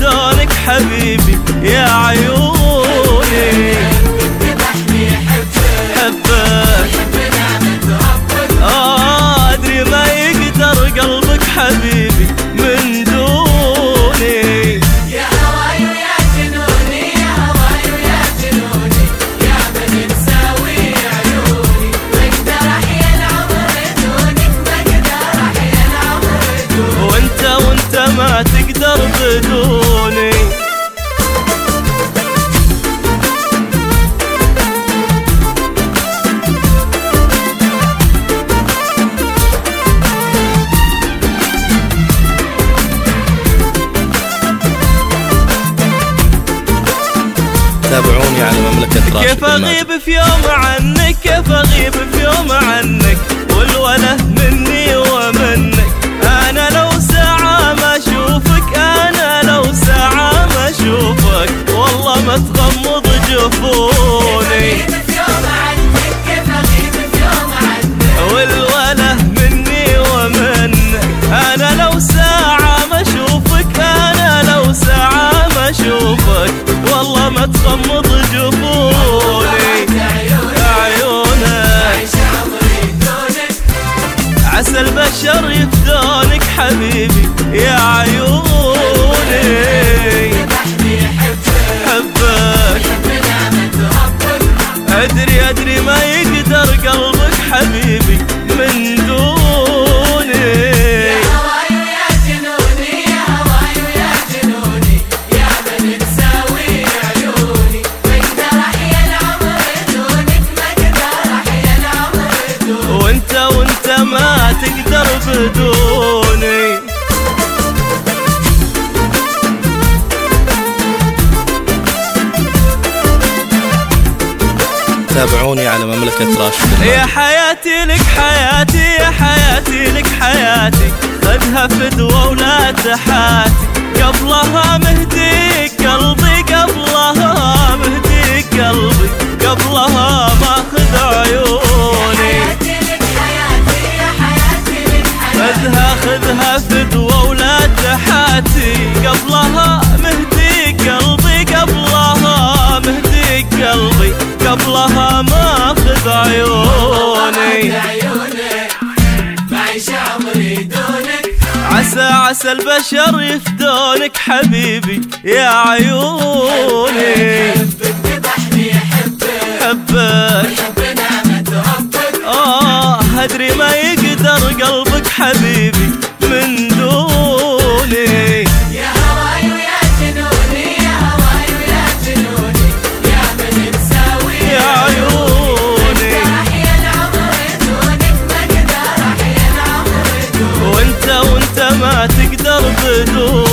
يفدونك حبيبي يا عيوني. حبك. آه أدري ما يقدر قلبك حبيبي من دوني. يا هواي ويا جنوني يا هواي ويا جنوني. يا عيوني. احيا العمر دونك احيا العمر دونك وأنت وأنت ما تقدر بدوني. تابعوني على مملكة راشد كيف أغيب في يوم عنك؟ كيف ما تغمض جفوني عيونك عسى البشر يفدونك حبيبي. يا عيوني. حبك. أدري أدري ما يقدر قلبك حبيبي. تقدر بدوني تابعوني على مملكة راشد يا حياتي لك حياتي يا حياتي لك حياتي. خذها فدوة ولا تحاتي قبلها ماخذ عيوني. عسى عسى البشر يفدونك حبيبي يا عيوني. حبك. حبك آه أدري ما يقدر قلبك بقدر احيا